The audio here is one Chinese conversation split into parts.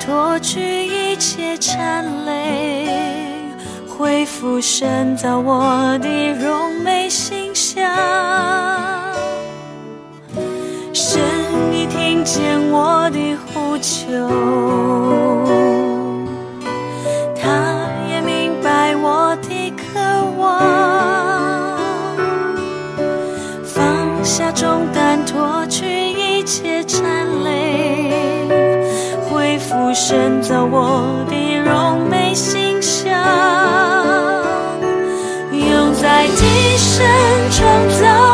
脱去一切缠累，恢复深造我的荣美形象。神你听见我的呼求，他也明白我的渴望，放下重担，脱去一切缠累，恢复深造我的容美形象，用在今生创造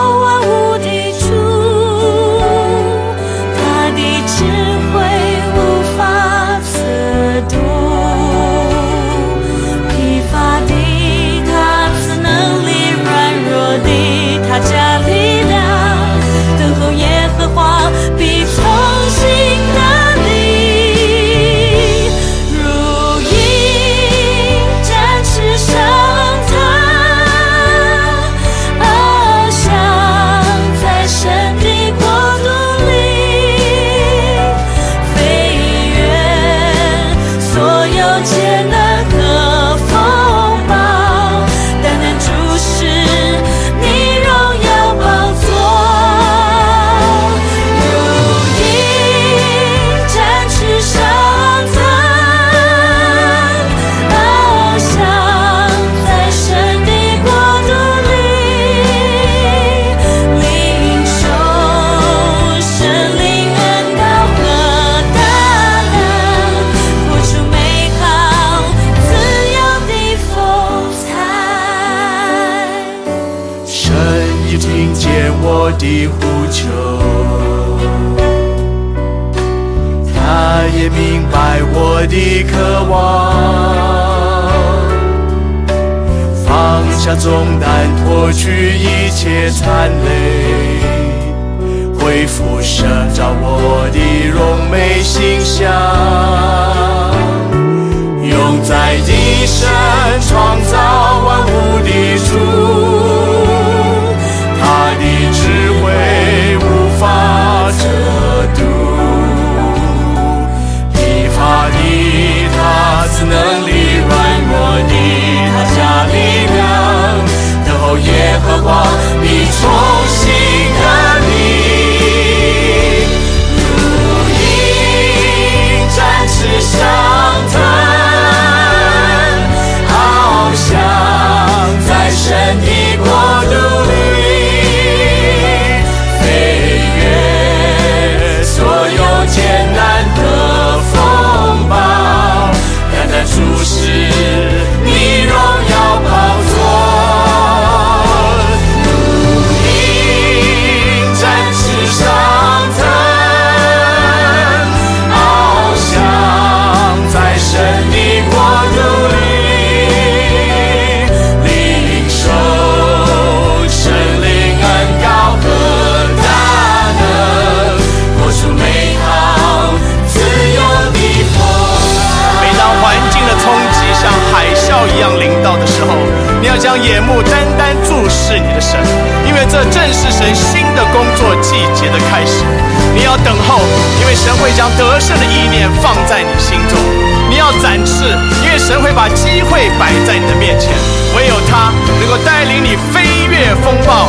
的呼求，他也明白我的渴望。放下重担，脱去一切残累，恢复神照我的荣美形象。用在地神创造万物的主，眼目单单注视你的神，因为这正是神新的工作季节的开始。你要等候，因为神会将得胜的意念放在你心中。你要展翅，因为神会把机会摆在你的面前。唯有他能够带领你飞越风暴，